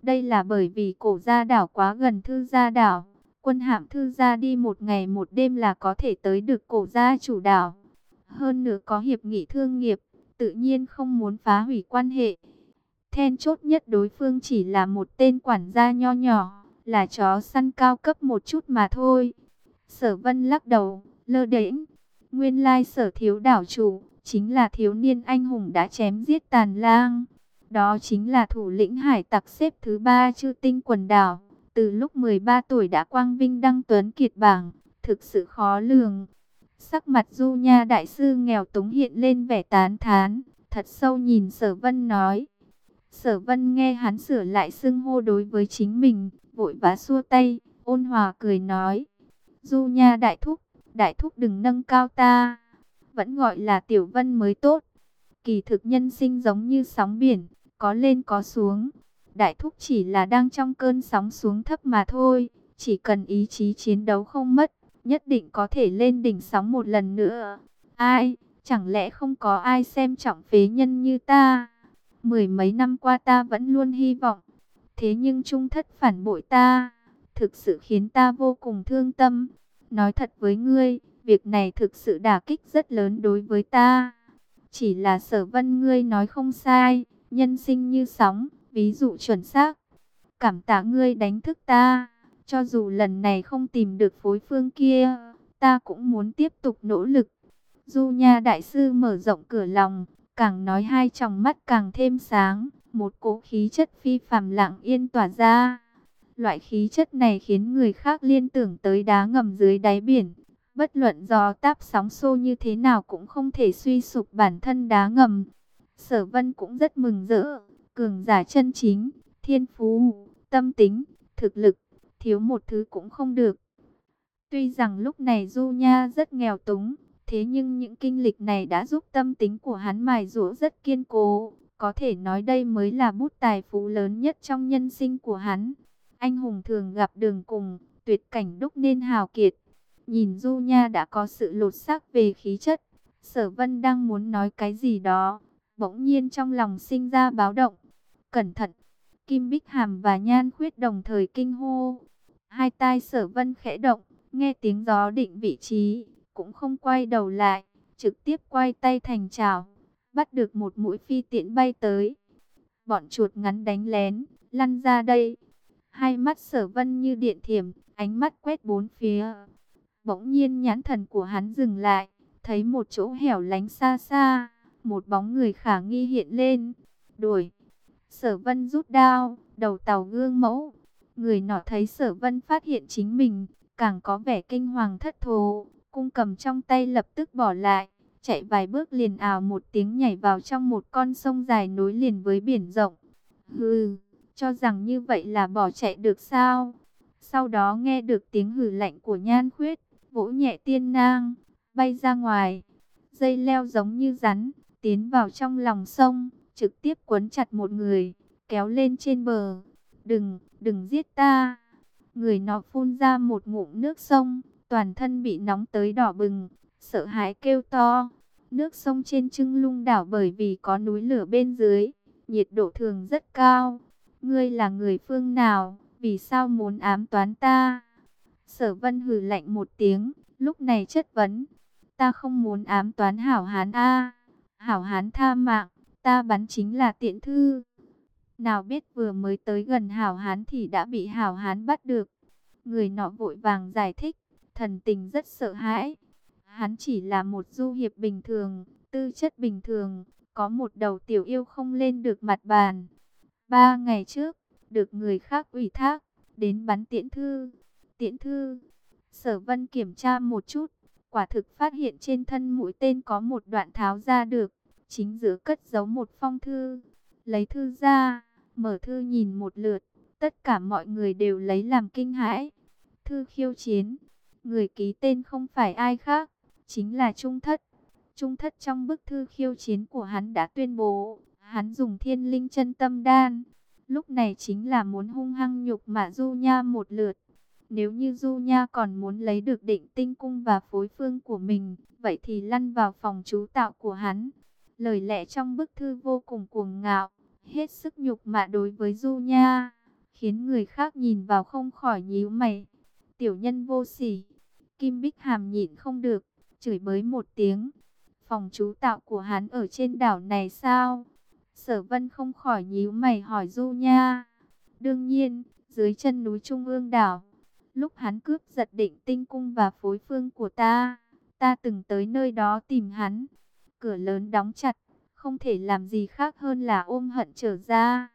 Đây là bởi vì cổ gia đảo quá gần thư gia đảo. Quân hạm thư ra đi một ngày một đêm là có thể tới được cổ gia chủ đảo. Hơn nữa có hiệp nghị thương nghiệp, tự nhiên không muốn phá hủy quan hệ. Then chốt nhất đối phương chỉ là một tên quản gia nho nhỏ, là chó săn cao cấp một chút mà thôi. Sở vân lắc đầu, lơ đễnh. Nguyên lai sở thiếu đảo chủ, chính là thiếu niên anh hùng đã chém giết tàn lang. Đó chính là thủ lĩnh hải tặc xếp thứ ba chư tinh quần đảo. Từ lúc 13 tuổi đã quang vinh đăng tuấn kiệt bảng, thực sự khó lường. Sắc mặt du nha đại sư nghèo túng hiện lên vẻ tán thán, thật sâu nhìn sở vân nói. Sở vân nghe hắn sửa lại xưng hô đối với chính mình, vội vã xua tay, ôn hòa cười nói. Du nha đại thúc, đại thúc đừng nâng cao ta, vẫn gọi là tiểu vân mới tốt. Kỳ thực nhân sinh giống như sóng biển, có lên có xuống đại thúc chỉ là đang trong cơn sóng xuống thấp mà thôi, chỉ cần ý chí chiến đấu không mất, nhất định có thể lên đỉnh sóng một lần nữa. Ai, chẳng lẽ không có ai xem trọng phế nhân như ta? Mười mấy năm qua ta vẫn luôn hy vọng, thế nhưng trung thất phản bội ta, thực sự khiến ta vô cùng thương tâm. Nói thật với ngươi, việc này thực sự đả kích rất lớn đối với ta. Chỉ là sở vân ngươi nói không sai, nhân sinh như sóng, ví dụ chuẩn xác. Cảm tạ ngươi đánh thức ta, cho dù lần này không tìm được phối phương kia, ta cũng muốn tiếp tục nỗ lực. Du Nha Đại Sư mở rộng cửa lòng, càng nói hai tròng mắt càng thêm sáng, một cỗ khí chất phi phàm lặng yên tỏa ra. Loại khí chất này khiến người khác liên tưởng tới đá ngầm dưới đáy biển. Bất luận do táp sóng xô như thế nào cũng không thể suy sụp bản thân đá ngầm. Sở vân cũng rất mừng rỡ, cường giả chân chính, thiên phú, tâm tính, thực lực, thiếu một thứ cũng không được. Tuy rằng lúc này Du Nha rất nghèo túng, thế nhưng những kinh lịch này đã giúp tâm tính của hắn mài dũa rất kiên cố. Có thể nói đây mới là bút tài phú lớn nhất trong nhân sinh của hắn. Anh hùng thường gặp đường cùng, tuyệt cảnh đúc nên hào kiệt. Nhìn Du Nha đã có sự lột xác về khí chất. Sở Vân đang muốn nói cái gì đó. Bỗng nhiên trong lòng sinh ra báo động. Cẩn thận! Kim Bích Hàm và Nhan Khuyết đồng thời kinh hô. Hai tai sở Vân khẽ động, nghe tiếng gió định vị trí, cũng không quay đầu lại, trực tiếp quay tay thành trào, bắt được một mũi phi tiện bay tới. Bọn chuột ngắn đánh lén, lăn ra đây. Hai mắt sở vân như điện thiểm, ánh mắt quét bốn phía. Bỗng nhiên nhãn thần của hắn dừng lại, thấy một chỗ hẻo lánh xa xa, một bóng người khả nghi hiện lên. Đuổi, sở vân rút đao, đầu tàu gương mẫu. Người nọ thấy sở vân phát hiện chính mình, càng có vẻ kinh hoàng thất thố, cung cầm trong tay lập tức bỏ lại, chạy vài bước liền ào một tiếng nhảy vào trong một con sông dài nối liền với biển rộng. Hừ, cho rằng như vậy là bỏ chạy được sao? Sau đó nghe được tiếng hừ lạnh của nhan khuyết, vỗ nhẹ tiên nang, bay ra ngoài. Dây leo giống như rắn, tiến vào trong lòng sông, trực tiếp quấn chặt một người, kéo lên trên bờ. Đừng, đừng giết ta. Người nọ phun ra một ngụm nước sông, toàn thân bị nóng tới đỏ bừng, sợ hãi kêu to. Nước sông trên trưng lung đảo bởi vì có núi lửa bên dưới, nhiệt độ thường rất cao. Ngươi là người phương nào, vì sao muốn ám toán ta? Sở vân hừ lạnh một tiếng, lúc này chất vấn. Ta không muốn ám toán hảo hán A. Hảo hán tha mạng, ta bắn chính là tiện thư. Nào biết vừa mới tới gần hảo hán thì đã bị hảo hán bắt được. Người nọ vội vàng giải thích thần tình rất sợ hãi. Hắn chỉ là một du hiệp bình thường, tư chất bình thường, có một đầu tiểu yêu không lên được mặt bàn. Ba ngày trước, được người khác ủy thác, đến bắn tiễn thư. Tiễn thư, sở vân kiểm tra một chút, quả thực phát hiện trên thân mũi tên có một đoạn tháo ra được, chính giữa cất giấu một phong thư. Lấy thư ra, mở thư nhìn một lượt, tất cả mọi người đều lấy làm kinh hãi. Thư khiêu chiến, Người ký tên không phải ai khác, chính là Trung Thất. Trung Thất trong bức thư khiêu chiến của hắn đã tuyên bố, hắn dùng thiên linh chân tâm đan. Lúc này chính là muốn hung hăng nhục mạ Du Nha một lượt. Nếu như Du Nha còn muốn lấy được định tinh cung và phối phương của mình, vậy thì lăn vào phòng chú tạo của hắn. Lời lẽ trong bức thư vô cùng cuồng ngạo, hết sức nhục mạ đối với Du Nha, khiến người khác nhìn vào không khỏi nhíu mày. Tiểu nhân vô sỉ, Kim Bích Hàm nhịn không được, chửi bới một tiếng. Phòng chú tạo của hắn ở trên đảo này sao? Sở Vân không khỏi nhíu mày hỏi Du Nha. Đương nhiên, dưới chân núi Trung ương đảo, lúc hắn cướp giật định tinh cung và phối phương của ta, ta từng tới nơi đó tìm hắn. Cửa lớn đóng chặt, không thể làm gì khác hơn là ôm hận trở ra.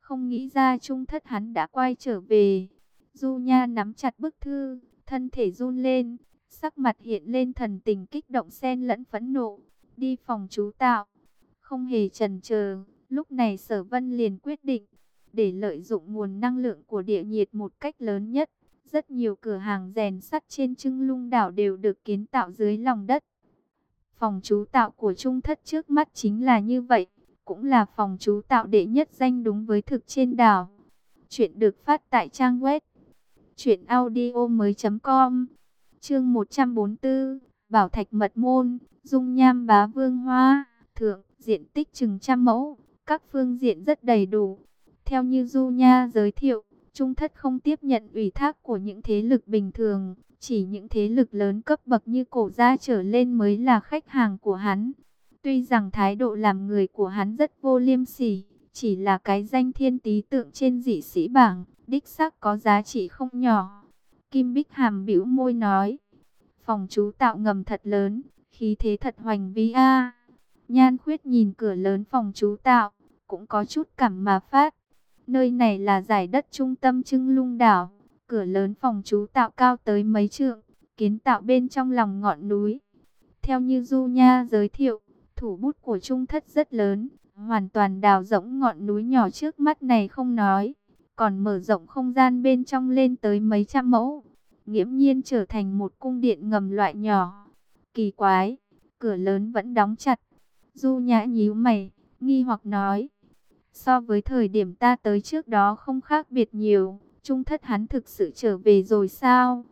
Không nghĩ ra trung thất hắn đã quay trở về. Du Nha nắm chặt bức thư, thân thể run lên, sắc mặt hiện lên thần tình kích động xen lẫn phẫn nộ, đi phòng chú tạo. Không hề chần chờ, lúc này Sở Vân liền quyết định để lợi dụng nguồn năng lượng của địa nhiệt một cách lớn nhất. Rất nhiều cửa hàng rèn sắt trên trưng lung đảo đều được kiến tạo dưới lòng đất. Phòng chú tạo của Trung Thất trước mắt chính là như vậy. cũng là phòng chú tạo đệ nhất danh đúng với thực trên đảo. Chuyện được phát tại trang web truyệnaudiomoi.com. Chương 144, Bảo Thạch Mật môn, dung nham bá vương hoa, thượng, diện tích chừng trăm mẫu, các phương diện rất đầy đủ. Theo như Du Nha giới thiệu, Trung thất không tiếp nhận ủy thác của những thế lực bình thường, chỉ những thế lực lớn cấp bậc như cổ gia trở lên mới là khách hàng của hắn. Tuy rằng thái độ làm người của hắn rất vô liêm sỉ, chỉ là cái danh thiên tí tượng trên dị sĩ bảng, đích xác có giá trị không nhỏ. Kim Bích Hàm bĩu môi nói, phòng chú tạo ngầm thật lớn, khí thế thật hoành vi a. Nhan khuyết nhìn cửa lớn phòng chú tạo, cũng có chút cảm mà phát. Nơi này là giải đất trung tâm trưng lung đảo, cửa lớn phòng chú tạo cao tới mấy trượng, kiến tạo bên trong lòng ngọn núi. Theo như Du Nha giới thiệu, thủ bút của Trung Thất rất lớn, hoàn toàn đào rỗng ngọn núi nhỏ trước mắt này không nói, còn mở rộng không gian bên trong lên tới mấy trăm mẫu, nghiễm nhiên trở thành một cung điện ngầm loại nhỏ. Kỳ quái, cửa lớn vẫn đóng chặt. Du Nhã nhíu mày, nghi hoặc nói, so với thời điểm ta tới trước đó không khác biệt nhiều, Trung Thất hắn thực sự trở về rồi sao?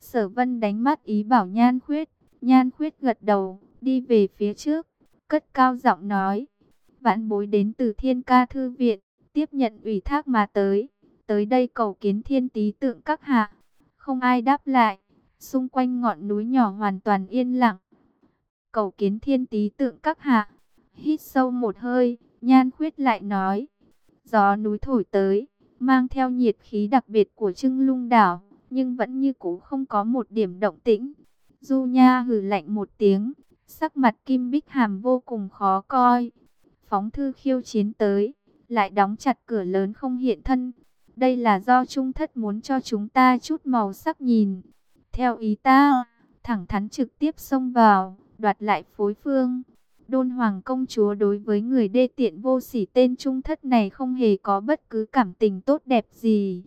Sở Vân đánh mắt ý bảo Nhan Khuyết, Nhan Khuyết gật đầu, đi về phía trước cất cao giọng nói. Vãn bối đến từ thiên ca thư viện, tiếp nhận ủy thác mà tới. Tới đây cầu kiến thiên tí tượng các hạ. Không ai đáp lại, xung quanh ngọn núi nhỏ hoàn toàn yên lặng. Cầu kiến thiên tí tượng các hạ. Hít sâu một hơi, nhan khuyết lại nói. Gió núi thổi tới, mang theo nhiệt khí đặc biệt của trưng lung đảo, nhưng vẫn như cũ không có một điểm động tĩnh. Du Nha hừ lạnh một tiếng, Sắc mặt Kim Bích Hàm vô cùng khó coi. Phóng thư khiêu chiến tới, lại đóng chặt cửa lớn không hiện thân. Đây là do Trung Thất muốn cho chúng ta chút màu sắc nhìn. Theo ý ta, thẳng thắn trực tiếp xông vào, đoạt lại phối phương. Đôn Hoàng công chúa đối với người đê tiện vô sỉ tên Trung Thất này không hề có bất cứ cảm tình tốt đẹp gì.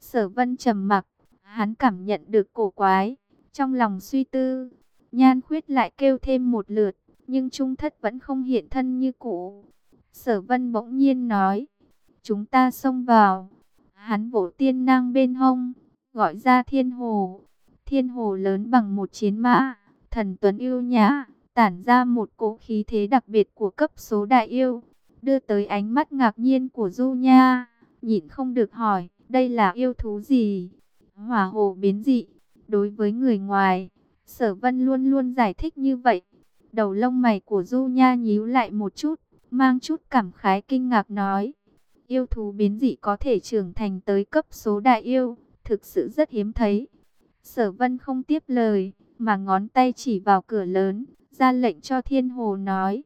Sở Vân trầm mặc, hắn cảm nhận được cổ quái, trong lòng suy tư, Nhan khuyết lại kêu thêm một lượt, nhưng trung thất vẫn không hiện thân như cũ. Sở vân bỗng nhiên nói, chúng ta xông vào. Hắn vỗ tiên năng bên hông, gọi ra thiên hồ. Thiên hồ lớn bằng một chiến mã, thần tuấn yêu nhã, tản ra một cỗ khí thế đặc biệt của cấp số đại yêu. Đưa tới ánh mắt ngạc nhiên của Du Nha, nhịn không được hỏi, đây là yêu thú gì? Hỏa hồ biến dị, đối với người ngoài Sở Vân luôn luôn giải thích như vậy. Đầu lông mày của Du Nha nhíu lại một chút, mang chút cảm khái kinh ngạc nói. Yêu thú biến dị có thể trưởng thành tới cấp số đại yêu, thực sự rất hiếm thấy. Sở Vân không tiếp lời, mà ngón tay chỉ vào cửa lớn, ra lệnh cho Thiên Hồ nói.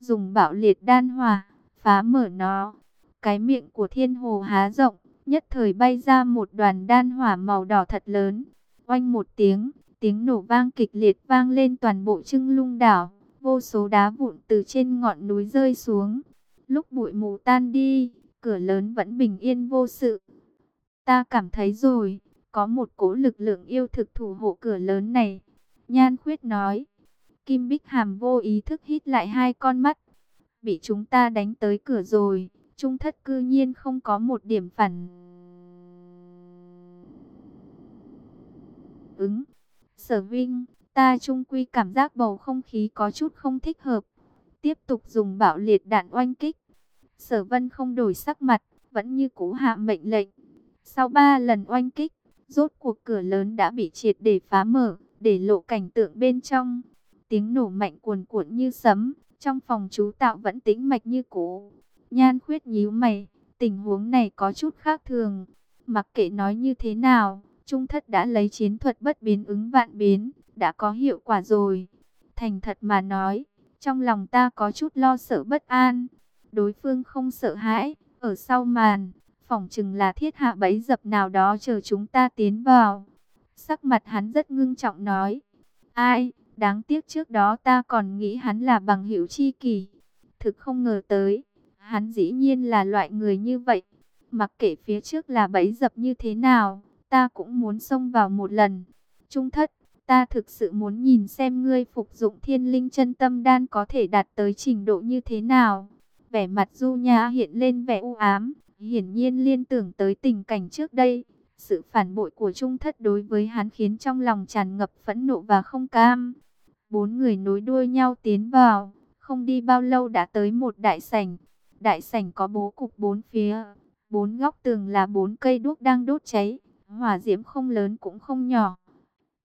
Dùng bạo liệt đan hỏa, phá mở nó. Cái miệng của Thiên Hồ há rộng, nhất thời bay ra một đoàn đan hỏa màu đỏ thật lớn. Oanh một tiếng, Tiếng nổ vang kịch liệt vang lên toàn bộ trưng lung đảo. Vô số đá vụn từ trên ngọn núi rơi xuống. Lúc bụi mù tan đi, cửa lớn vẫn bình yên vô sự. Ta cảm thấy rồi, có một cỗ lực lượng yêu thực thủ hộ cửa lớn này. Nhan khuyết nói. Kim Bích Hàm vô ý thức hít lại hai con mắt. Bị chúng ta đánh tới cửa rồi. Trung thất cư nhiên không có một điểm phản. Ứng. Sở Vinh, ta trung quy cảm giác bầu không khí có chút không thích hợp. Tiếp tục dùng bạo liệt đạn oanh kích. Sở Vân không đổi sắc mặt, vẫn như cũ hạ mệnh lệnh. Sau ba lần oanh kích, rốt cuộc cửa lớn đã bị triệt để phá mở, để lộ cảnh tượng bên trong. Tiếng nổ mạnh cuồn cuộn như sấm, trong phòng chú tạo vẫn tĩnh mạch như cũ. Nhan khuyết nhíu mày, tình huống này có chút khác thường. Mặc kệ nói như thế nào, Trung thất đã lấy chiến thuật bất biến ứng vạn biến, đã có hiệu quả rồi. Thành thật mà nói, trong lòng ta có chút lo sợ bất an. Đối phương không sợ hãi, ở sau màn, phỏng chừng là thiết hạ bẫy dập nào đó chờ chúng ta tiến vào. Sắc mặt hắn rất ngưng trọng nói, ai, đáng tiếc trước đó ta còn nghĩ hắn là bằng hữu chi kỳ. Thực không ngờ tới, hắn dĩ nhiên là loại người như vậy. Mặc kệ phía trước là bẫy dập như thế nào, ta cũng muốn xông vào một lần. Trung thất, ta thực sự muốn nhìn xem ngươi phục dụng thiên linh chân tâm đan có thể đạt tới trình độ như thế nào. Vẻ mặt Du Nha hiện lên vẻ u ám, hiển nhiên liên tưởng tới tình cảnh trước đây. Sự phản bội của Trung Thất đối với hắn khiến trong lòng tràn ngập phẫn nộ và không cam. Bốn người nối đuôi nhau tiến vào, không đi bao lâu đã tới một đại sảnh. Đại sảnh có bố cục bốn phía, bốn góc tường là bốn cây đuốc đang đốt cháy, hỏa diễm không lớn cũng không nhỏ.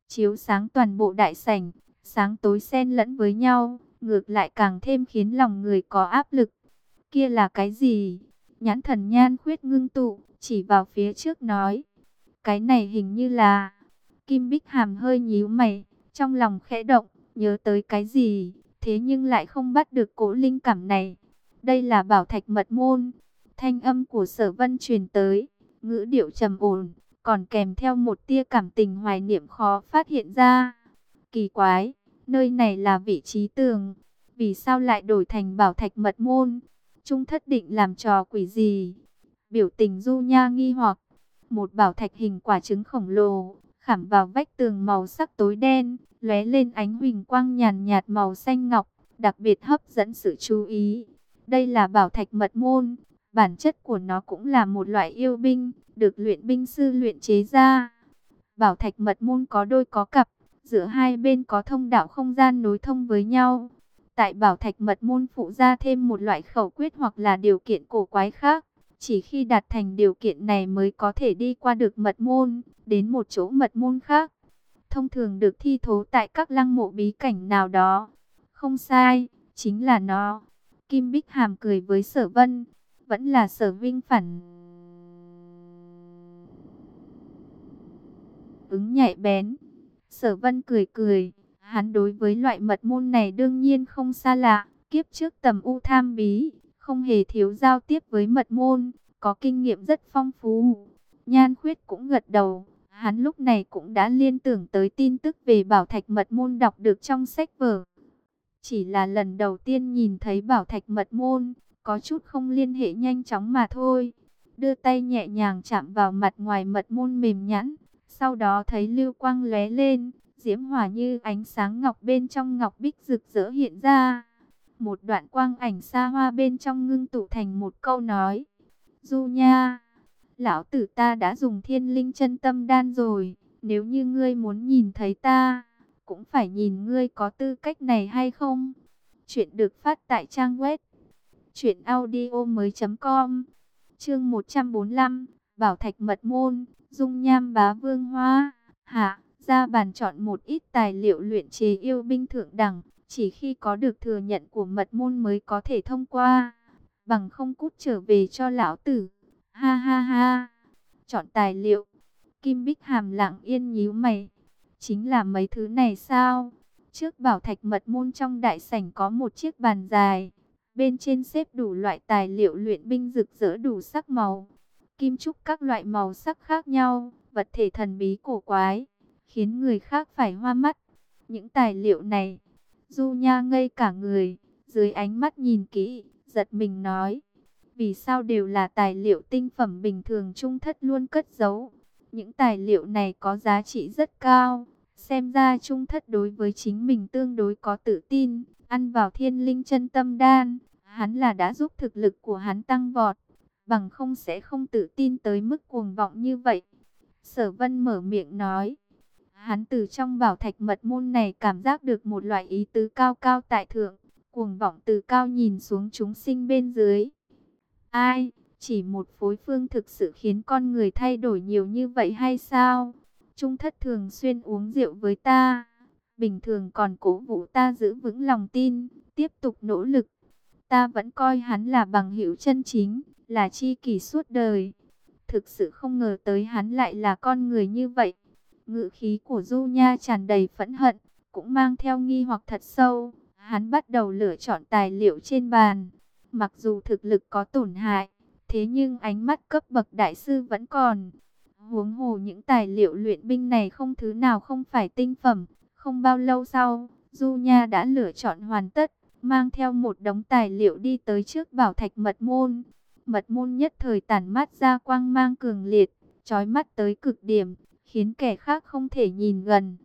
Chiếu sáng toàn bộ đại sảnh, sáng tối xen lẫn với nhau, ngược lại càng thêm khiến lòng người có áp lực. Kia là cái gì? Nhãn thần nhan khuyết ngưng tụ, chỉ vào phía trước nói. Cái này hình như là... Kim Bích Hàm hơi nhíu mày, trong lòng khẽ động, nhớ tới cái gì, thế nhưng lại không bắt được cỗ linh cảm này. Đây là bảo thạch mật môn. Thanh âm của sở vân truyền tới, ngữ điệu trầm ổn, còn kèm theo một tia cảm tình hoài niệm khó phát hiện ra. Kỳ quái, nơi này là vị trí tường, vì sao lại đổi thành bảo thạch mật môn? Trung thất định làm trò quỷ gì? Biểu tình du nha nghi hoặc, một bảo thạch hình quả trứng khổng lồ, khảm vào vách tường màu sắc tối đen, lóe lên ánh huỳnh quang nhàn nhạt màu xanh ngọc, đặc biệt hấp dẫn sự chú ý. Đây là bảo thạch mật môn, bản chất của nó cũng là một loại yêu binh, được luyện binh sư luyện chế ra. Bảo thạch mật môn có đôi có cặp, giữa hai bên có thông đạo không gian nối thông với nhau. Tại bảo thạch mật môn phụ ra thêm một loại khẩu quyết hoặc là điều kiện cổ quái khác. Chỉ khi đạt thành điều kiện này mới có thể đi qua được mật môn, đến một chỗ mật môn khác. Thông thường được thi thố tại các lăng mộ bí cảnh nào đó. Không sai, chính là nó. Kim Bích Hàm cười với sở vân, vẫn là sở vinh phản. Ứng nhạy bén. Sở vân cười cười, hắn đối với loại mật môn này đương nhiên không xa lạ. Kiếp trước tầm u tham bí, không hề thiếu giao tiếp với mật môn, có kinh nghiệm rất phong phú. Nhan khuyết cũng gật đầu, hắn lúc này cũng đã liên tưởng tới tin tức về bảo thạch mật môn đọc được trong sách vở. Chỉ là lần đầu tiên nhìn thấy bảo thạch mật môn, có chút không liên hệ nhanh chóng mà thôi. Đưa tay nhẹ nhàng chạm vào mặt ngoài mật môn mềm nhẵn, sau đó thấy lưu quang lóe lên, diễm hỏa như ánh sáng ngọc bên trong ngọc bích rực rỡ hiện ra. Một đoạn quang ảnh xa hoa bên trong ngưng tụ thành một câu nói. Du nha, lão tử ta đã dùng thiên linh chân tâm đan rồi, nếu như ngươi muốn nhìn thấy ta, cũng phải nhìn ngươi có tư cách này hay không. Chuyện được phát tại trang web truyệnaudiomoi.com. Chương 145, Bảo Thạch Mật Môn, Dung Nham Bá Vương Hoa. Hạ, ra bàn chọn một ít tài liệu luyện chế yêu binh thượng đẳng, chỉ khi có được thừa nhận của mật môn mới có thể thông qua, bằng không cút trở về cho lão tử. Ha ha ha. Chọn tài liệu. Kim Bích Hàm lặng yên nhíu mày. Chính là mấy thứ này sao? Trước bảo thạch mật môn trong đại sảnh có một chiếc bàn dài. Bên trên xếp đủ loại tài liệu luyện binh rực rỡ đủ sắc màu. Kim trúc các loại màu sắc khác nhau. Vật thể thần bí cổ quái. Khiến người khác phải hoa mắt. Những tài liệu này Du Nha ngây cả người, dưới ánh mắt nhìn kỹ, giật mình nói. Vì sao đều là tài liệu tinh phẩm bình thường trung thất luôn cất giấu. Những tài liệu này có giá trị rất cao. Xem ra trung thất đối với chính mình tương đối có tự tin. Ăn vào thiên linh chân tâm đan. Hắn là đã giúp thực lực của hắn tăng vọt. Bằng không sẽ không tự tin tới mức cuồng vọng như vậy. Sở vân mở miệng nói. Hắn từ trong bảo thạch mật môn này cảm giác được một loại ý tứ cao cao tại thượng, cuồng vọng từ cao nhìn xuống chúng sinh bên dưới. Ai, chỉ một phối phương thực sự khiến con người thay đổi nhiều như vậy hay sao? Trung thất thường xuyên uống rượu với ta, bình thường còn cố vũ ta giữ vững lòng tin, tiếp tục nỗ lực. Ta vẫn coi hắn là bằng hữu chân chính, là chi kỷ suốt đời. Thực sự không ngờ tới hắn lại là con người như vậy. Ngự khí của Du Nha tràn đầy phẫn hận, cũng mang theo nghi hoặc thật sâu. Hắn bắt đầu lựa chọn tài liệu trên bàn. Mặc dù thực lực có tổn hại, thế nhưng ánh mắt cấp bậc đại sư vẫn còn. Huống hồ những tài liệu luyện binh này không thứ nào không phải tinh phẩm. Không bao lâu sau, Du Nha đã lựa chọn hoàn tất, mang theo một đống tài liệu đi tới trước bảo thạch mật môn. Mật môn nhất thời tản mát ra quang mang cường liệt, trói mắt tới cực điểm khiến kẻ khác không thể nhìn gần.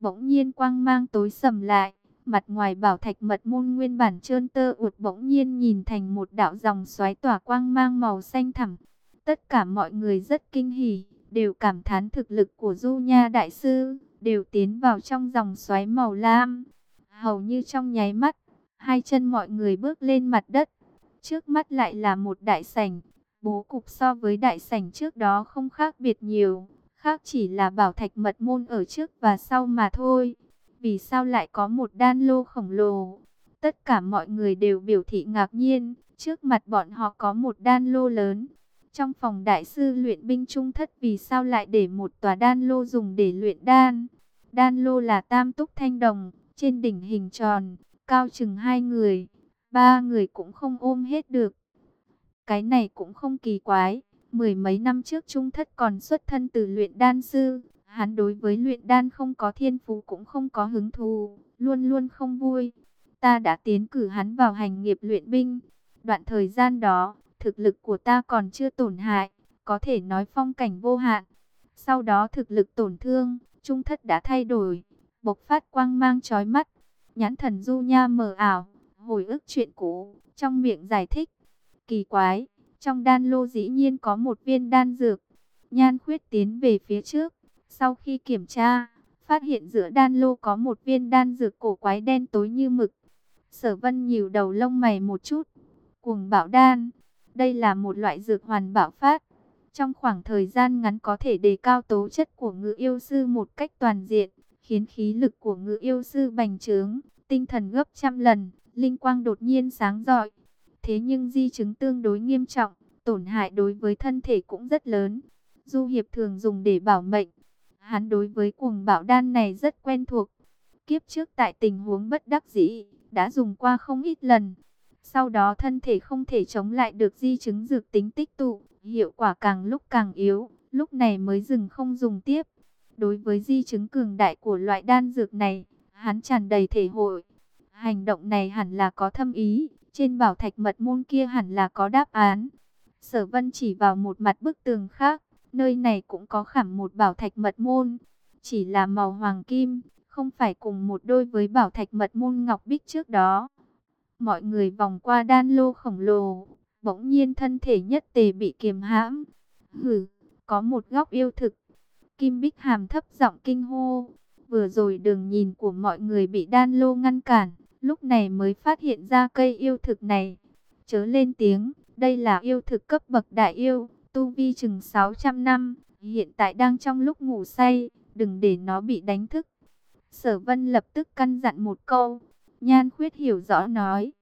Bỗng nhiên quang mang tối sầm lại, Mặt ngoài bảo thạch mật môn nguyên bản trơn tơ ụt bỗng nhiên nhìn thành một đạo dòng xoáy tỏa quang mang màu xanh thẳm. Tất cả mọi người rất kinh hỉ, đều cảm thán thực lực của Du Nha Đại Sư, đều tiến vào trong dòng xoáy màu lam. Hầu như trong nháy mắt, hai chân mọi người bước lên mặt đất. Trước mắt lại là một đại sảnh, bố cục so với đại sảnh trước đó không khác biệt nhiều, khác chỉ là bảo thạch mật môn ở trước và sau mà thôi. Vì sao lại có một đan lô khổng lồ? Tất cả mọi người đều biểu thị ngạc nhiên, trước mặt bọn họ có một đan lô lớn. Trong phòng đại sư luyện binh trung thất vì sao lại để một tòa đan lô dùng để luyện đan? Đan lô là tam túc thanh đồng, trên đỉnh hình tròn, cao chừng hai người, ba người cũng không ôm hết được. Cái này cũng không kỳ quái, mười mấy năm trước trung thất còn xuất thân từ luyện đan sư, hắn đối với luyện đan không có thiên phú cũng không có hứng thú, luôn luôn không vui. Ta đã tiến cử hắn vào hành nghiệp luyện binh, đoạn thời gian đó, thực lực của ta còn chưa tổn hại, có thể nói phong cảnh vô hạn. Sau đó thực lực tổn thương, trung thất đã thay đổi, bộc phát quang mang chói mắt, nhãn thần du nha mờ ảo, hồi ức chuyện cũ, trong miệng giải thích. Kỳ quái, trong đan lô dĩ nhiên có một viên đan dược. Nhan khuyết tiến về phía trước, sau khi kiểm tra, phát hiện giữa đan lô có một viên đan dược cổ quái đen tối như mực. Sở vân nhiều đầu lông mày một chút. Cuồng bảo đan, đây là một loại dược hoàn bảo phát. Trong khoảng thời gian ngắn có thể đề cao tố chất của ngự yêu sư một cách toàn diện, khiến khí lực của ngự yêu sư bành trướng, tinh thần gấp trăm lần, linh quang đột nhiên sáng rọi. Thế nhưng di chứng tương đối nghiêm trọng, tổn hại đối với thân thể cũng rất lớn. Du Hiệp thường dùng để bảo mệnh. Hắn đối với cuồng bảo đan này rất quen thuộc. Kiếp trước tại tình huống bất đắc dĩ, đã dùng qua không ít lần. Sau đó thân thể không thể chống lại được di chứng dược tính tích tụ, hiệu quả càng lúc càng yếu, lúc này mới dừng không dùng tiếp. Đối với di chứng cường đại của loại đan dược này, hắn tràn đầy thể hội. Hành động này hẳn là có thâm ý, trên bảo thạch mật môn kia hẳn là có đáp án. Sở vân chỉ vào một mặt bức tường khác, nơi này cũng có khảm một bảo thạch mật môn, chỉ là màu hoàng kim, không phải cùng một đôi với bảo thạch mật môn ngọc bích trước đó. Mọi người vòng qua đan lô khổng lồ, bỗng nhiên thân thể nhất tề bị kiềm hãm. hừ có một góc yêu thực. Kim Bích Hàm thấp giọng kinh hô. Vừa rồi đường nhìn của mọi người bị đan lô ngăn cản, lúc này mới phát hiện ra cây yêu thực này. Chớ lên tiếng, đây là yêu thực cấp bậc đại yêu, tu vi chừng 600 năm, hiện tại đang trong lúc ngủ say, đừng để nó bị đánh thức. Sở Vân lập tức căn dặn một câu, Nhan Khuyết hiểu rõ nói,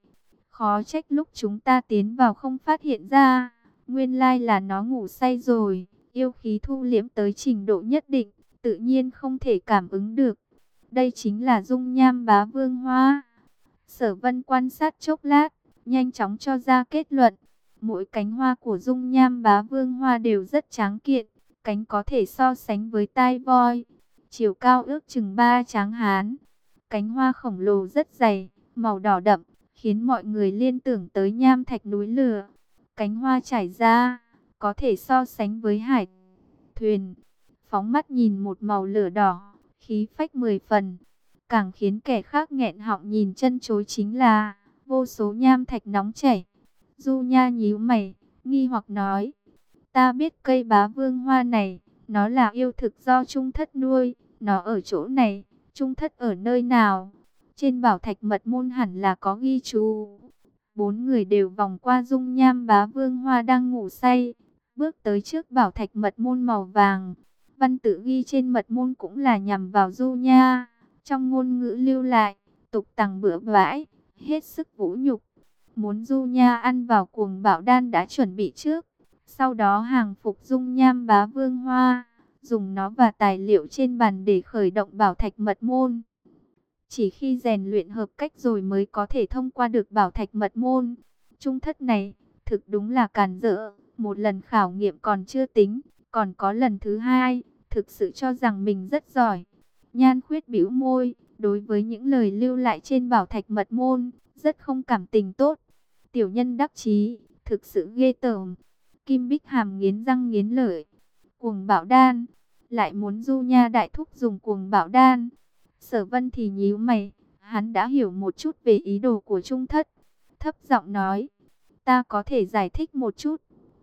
khó trách lúc chúng ta tiến vào không phát hiện ra, nguyên lai là nó ngủ say rồi, yêu khí thu liễm tới trình độ nhất định, tự nhiên không thể cảm ứng được. Đây chính là dung nham bá vương hoa. Sở Vân quan sát chốc lát, nhanh chóng cho ra kết luận. Mỗi cánh hoa của dung nham bá vương hoa đều rất tráng kiện, cánh có thể so sánh với tai voi. Chiều cao ước chừng ba tráng hán. Cánh hoa khổng lồ rất dày, màu đỏ đậm, khiến mọi người liên tưởng tới nham thạch núi lửa. Cánh hoa trải ra, có thể so sánh với hải thuyền. Phóng mắt nhìn một màu lửa đỏ, khí phách mười phần. Càng khiến kẻ khác nghẹn họng nhìn chân chối chính là vô số nham thạch nóng chảy. Du Nha nhíu mày, nghi hoặc nói, ta biết cây bá vương hoa này, nó là yêu thực do Trung Thất nuôi, nó ở chỗ này, Trung Thất ở nơi nào? Trên bảo thạch mật môn hẳn là có ghi chú. Bốn người đều vòng qua dung nham bá vương hoa đang ngủ say, bước tới trước bảo thạch mật môn màu vàng. Văn tự ghi trên mật môn cũng là nhằm vào du nha, trong ngôn ngữ lưu lại, tục tằng bữa vãi, hết sức vũ nhục. Muốn du nha ăn vào cuồng bảo đan đã chuẩn bị trước. Sau đó hàng phục dung nham bá vương hoa, dùng nó và tài liệu trên bàn để khởi động bảo thạch mật môn. Chỉ khi rèn luyện hợp cách rồi mới có thể thông qua được bảo thạch mật môn. Trung thất này, thực đúng là càn rỡ, một lần khảo nghiệm còn chưa tính, còn có lần thứ hai, thực sự cho rằng mình rất giỏi. Nhan khuyết bĩu môi, đối với những lời lưu lại trên bảo thạch mật môn, rất không cảm tình tốt. Tiểu nhân đắc chí, thực sự ghê tởm. Kim Bích Hàm nghiến răng nghiến lợi. Cuồng bảo đan, lại muốn du nha đại thúc dùng cuồng bảo đan. Sở vân thì nhíu mày, Hắn đã hiểu một chút về ý đồ của Trung Thất. Thấp giọng nói, ta có thể giải thích một chút.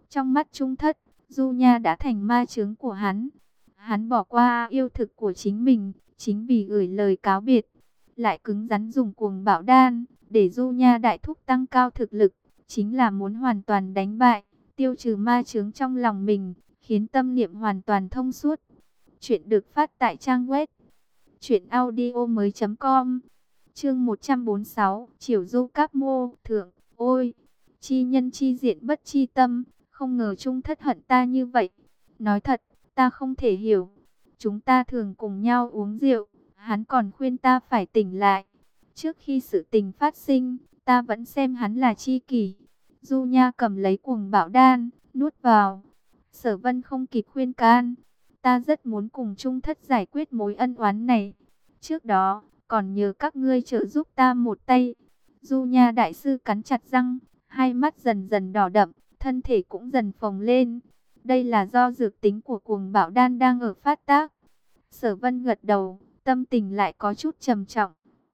Trong mắt Trung Thất, Du Nha đã thành ma chướng của hắn. Hắn bỏ qua yêu thực của chính mình, chính vì gửi lời cáo biệt. Lại cứng rắn dùng cuồng bạo đan, để Du Nha đại thúc tăng cao thực lực. Chính là muốn hoàn toàn đánh bại, tiêu trừ ma chướng trong lòng mình, khiến tâm niệm hoàn toàn thông suốt. Chuyện được phát tại trang web chuyệnaudio mới .com Chương 146 Triều du các mô Thượng Ôi Chi nhân chi diện bất chi tâm Không ngờ trung thất hận ta như vậy Nói thật ta không thể hiểu Chúng ta thường cùng nhau uống rượu Hắn còn khuyên ta phải tỉnh lại Trước khi sự tình phát sinh Ta vẫn xem hắn là chi kỷ Du Nha cầm lấy cuồng bảo đan Nuốt vào Sở vân không kịp khuyên can Ta rất muốn cùng Trung Thất giải quyết mối ân oán này. Trước đó, còn nhờ các ngươi trợ giúp ta một tay. Du Nha Đại Sư cắn chặt răng, hai mắt dần dần đỏ đậm, thân thể cũng dần phồng lên. Đây là do dược tính của cuồng bảo đan đang ở phát tác. Sở Vân gật đầu, tâm tình lại có chút trầm trọng.